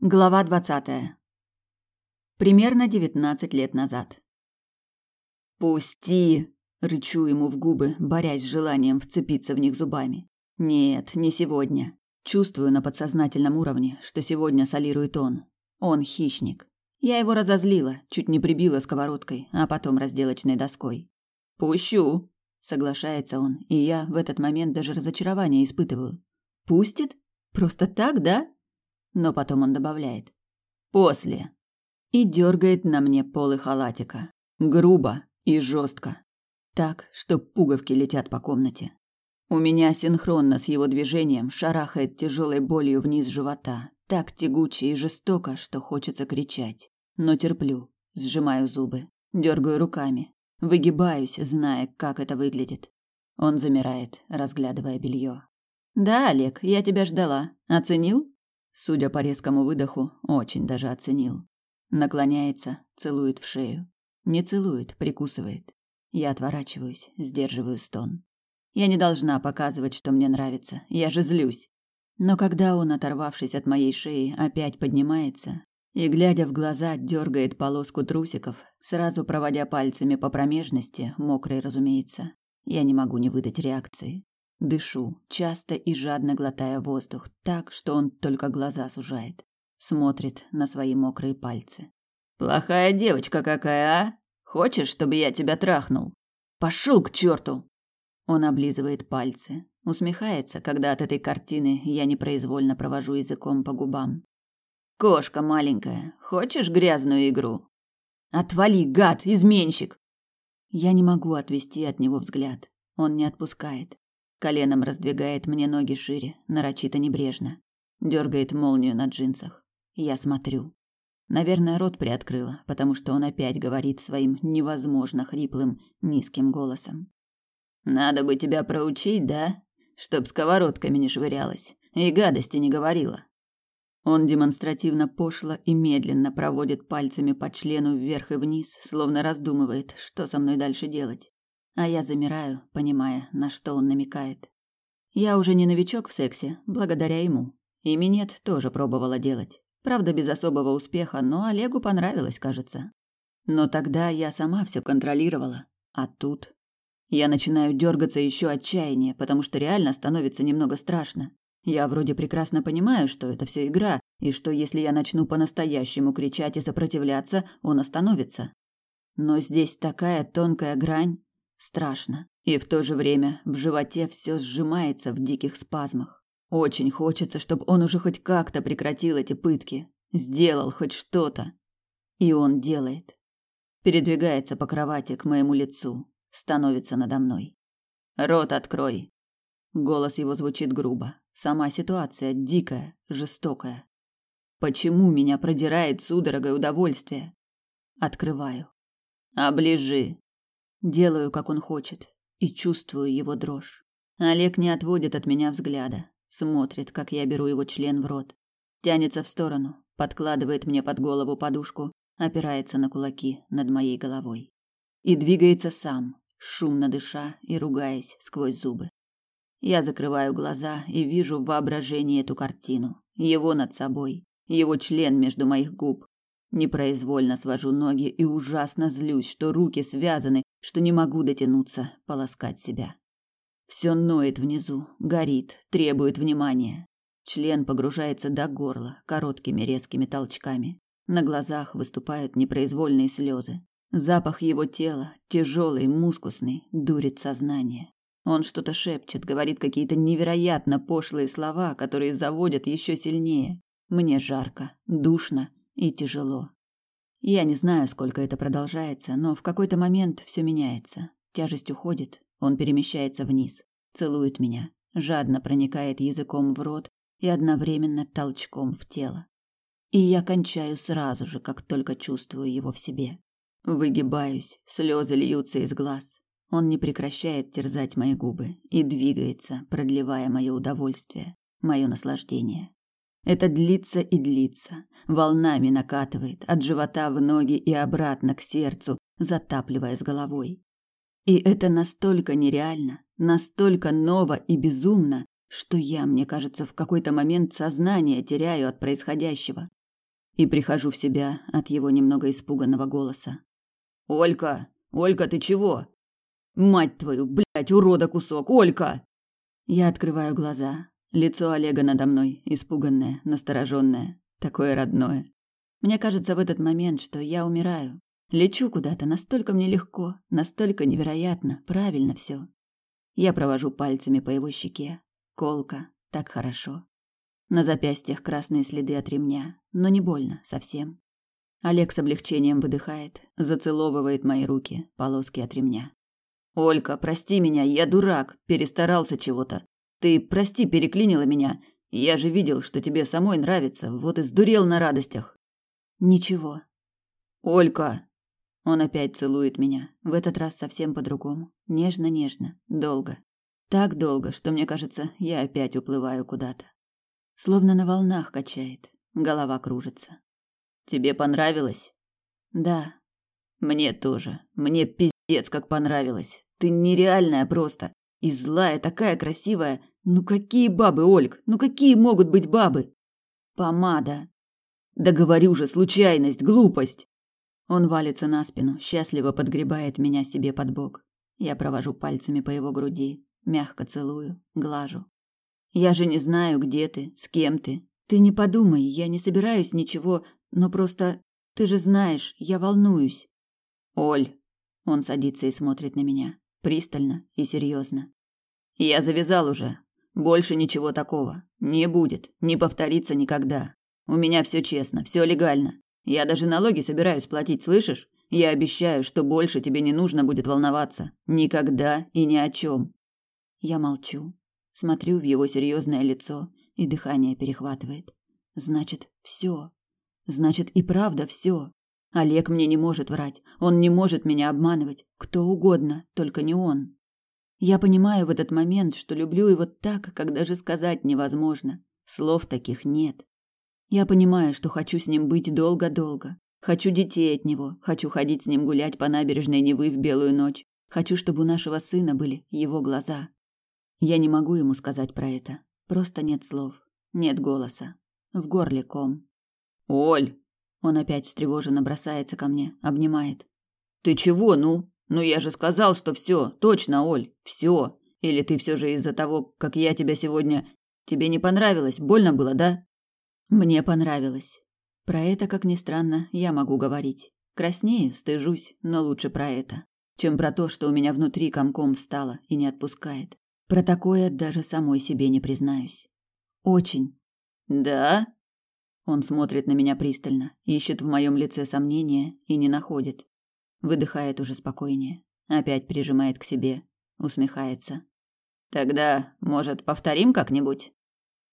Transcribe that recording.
Глава двадцатая. Примерно девятнадцать лет назад. «Пусти!» – рычу ему в губы, борясь с желанием вцепиться в них зубами. «Нет, не сегодня. Чувствую на подсознательном уровне, что сегодня солирует он. Он хищник. Я его разозлила, чуть не прибила сковородкой, а потом разделочной доской. «Пущу!» – соглашается он, и я в этот момент даже разочарование испытываю. «Пустит? Просто так, да?» Но потом он добавляет «после» и дергает на мне полы халатика. Грубо и жестко. Так, что пуговки летят по комнате. У меня синхронно с его движением шарахает тяжелой болью вниз живота, так тягуче и жестоко, что хочется кричать. Но терплю, сжимаю зубы, дергаю руками, выгибаюсь, зная, как это выглядит. Он замирает, разглядывая белье. «Да, Олег, я тебя ждала. Оценил?» Судя по резкому выдоху, очень даже оценил. Наклоняется, целует в шею. Не целует, прикусывает. Я отворачиваюсь, сдерживаю стон. Я не должна показывать, что мне нравится. Я же злюсь. Но когда он, оторвавшись от моей шеи, опять поднимается и, глядя в глаза, дергает полоску трусиков, сразу проводя пальцами по промежности, мокрой, разумеется, я не могу не выдать реакции. Дышу, часто и жадно глотая воздух, так, что он только глаза сужает. Смотрит на свои мокрые пальцы. «Плохая девочка какая, а? Хочешь, чтобы я тебя трахнул? Пошел к черту!» Он облизывает пальцы, усмехается, когда от этой картины я непроизвольно провожу языком по губам. «Кошка маленькая, хочешь грязную игру?» «Отвали, гад, изменщик!» Я не могу отвести от него взгляд. Он не отпускает. Коленом раздвигает мне ноги шире, нарочито небрежно. Дергает молнию на джинсах. Я смотрю. Наверное, рот приоткрыла, потому что он опять говорит своим невозможно хриплым, низким голосом. «Надо бы тебя проучить, да? Чтоб сковородками не швырялась и гадости не говорила». Он демонстративно пошло и медленно проводит пальцами по члену вверх и вниз, словно раздумывает, что со мной дальше делать а я замираю, понимая, на что он намекает. Я уже не новичок в сексе, благодаря ему. И минет тоже пробовала делать. Правда, без особого успеха, но Олегу понравилось, кажется. Но тогда я сама все контролировала, а тут я начинаю дергаться еще отчаяннее, потому что реально становится немного страшно. Я вроде прекрасно понимаю, что это все игра, и что если я начну по-настоящему кричать и сопротивляться, он остановится. Но здесь такая тонкая грань, Страшно. И в то же время в животе все сжимается в диких спазмах. Очень хочется, чтобы он уже хоть как-то прекратил эти пытки. Сделал хоть что-то. И он делает. Передвигается по кровати к моему лицу. Становится надо мной. «Рот открой!» Голос его звучит грубо. Сама ситуация дикая, жестокая. Почему меня продирает судорогой удовольствие? Открываю. «Оближи!» Делаю, как он хочет, и чувствую его дрожь. Олег не отводит от меня взгляда, смотрит, как я беру его член в рот, тянется в сторону, подкладывает мне под голову подушку, опирается на кулаки над моей головой и двигается сам, шумно дыша и ругаясь сквозь зубы. Я закрываю глаза и вижу в воображении эту картину. Его над собой, его член между моих губ, Непроизвольно свожу ноги и ужасно злюсь, что руки связаны, что не могу дотянуться, полоскать себя. Все ноет внизу, горит, требует внимания. Член погружается до горла короткими резкими толчками. На глазах выступают непроизвольные слезы. Запах его тела, тяжелый, мускусный, дурит сознание. Он что-то шепчет, говорит какие-то невероятно пошлые слова, которые заводят еще сильнее. Мне жарко, душно и тяжело. Я не знаю, сколько это продолжается, но в какой-то момент все меняется. Тяжесть уходит, он перемещается вниз, целует меня, жадно проникает языком в рот и одновременно толчком в тело. И я кончаю сразу же, как только чувствую его в себе. Выгибаюсь, слезы льются из глаз. Он не прекращает терзать мои губы и двигается, продлевая мое удовольствие, мое наслаждение. Это длится и длится, волнами накатывает от живота в ноги и обратно к сердцу, затапливая с головой. И это настолько нереально, настолько ново и безумно, что я, мне кажется, в какой-то момент сознание теряю от происходящего. и прихожу в себя от его немного испуганного голоса. «Олька! Олька, ты чего?» «Мать твою, блядь, урода кусок! Олька!» Я открываю глаза. Лицо Олега надо мной, испуганное, настороженное, такое родное. Мне кажется в этот момент, что я умираю. Лечу куда-то, настолько мне легко, настолько невероятно, правильно все. Я провожу пальцами по его щеке. Колка, так хорошо. На запястьях красные следы от ремня, но не больно совсем. Олег с облегчением выдыхает, зацеловывает мои руки, полоски от ремня. Олька, прости меня, я дурак, перестарался чего-то. Ты прости, переклинила меня. Я же видел, что тебе самой нравится, вот и сдурел на радостях. Ничего. Олька. Он опять целует меня, в этот раз совсем по-другому, нежно-нежно, долго. Так долго, что мне кажется, я опять уплываю куда-то. Словно на волнах качает, голова кружится. Тебе понравилось? Да. Мне тоже. Мне пиздец как понравилось. Ты нереальная просто. И злая, такая красивая. Ну какие бабы, Ольг? Ну какие могут быть бабы? Помада. Да говорю же, случайность, глупость. Он валится на спину, счастливо подгребает меня себе под бок. Я провожу пальцами по его груди, мягко целую, глажу. Я же не знаю, где ты, с кем ты. Ты не подумай, я не собираюсь ничего, но просто ты же знаешь, я волнуюсь. Оль, он садится и смотрит на меня пристально и серьезно. Я завязал уже. Больше ничего такого не будет, не повторится никогда. У меня все честно, все легально. Я даже налоги собираюсь платить, слышишь? Я обещаю, что больше тебе не нужно будет волноваться. Никогда и ни о чем. Я молчу, смотрю в его серьезное лицо, и дыхание перехватывает. Значит, все. Значит, и правда все. Олег мне не может врать, он не может меня обманывать, кто угодно, только не он. Я понимаю в этот момент, что люблю его так, как даже сказать невозможно. Слов таких нет. Я понимаю, что хочу с ним быть долго-долго. Хочу детей от него, хочу ходить с ним гулять по набережной Невы в белую ночь. Хочу, чтобы у нашего сына были его глаза. Я не могу ему сказать про это. Просто нет слов, нет голоса. В горле ком. «Оль!» Он опять встревоженно бросается ко мне, обнимает. Ты чего, ну? Ну я же сказал, что все, точно, Оль, все. Или ты все же из-за того, как я тебя сегодня... Тебе не понравилось, больно было, да? Мне понравилось. Про это, как ни странно, я могу говорить. Краснею, стыжусь, но лучше про это, чем про то, что у меня внутри комком встало и не отпускает. Про такое даже самой себе не признаюсь. Очень. Да? Он смотрит на меня пристально, ищет в моем лице сомнения и не находит. Выдыхает уже спокойнее, опять прижимает к себе, усмехается. Тогда, может, повторим как-нибудь?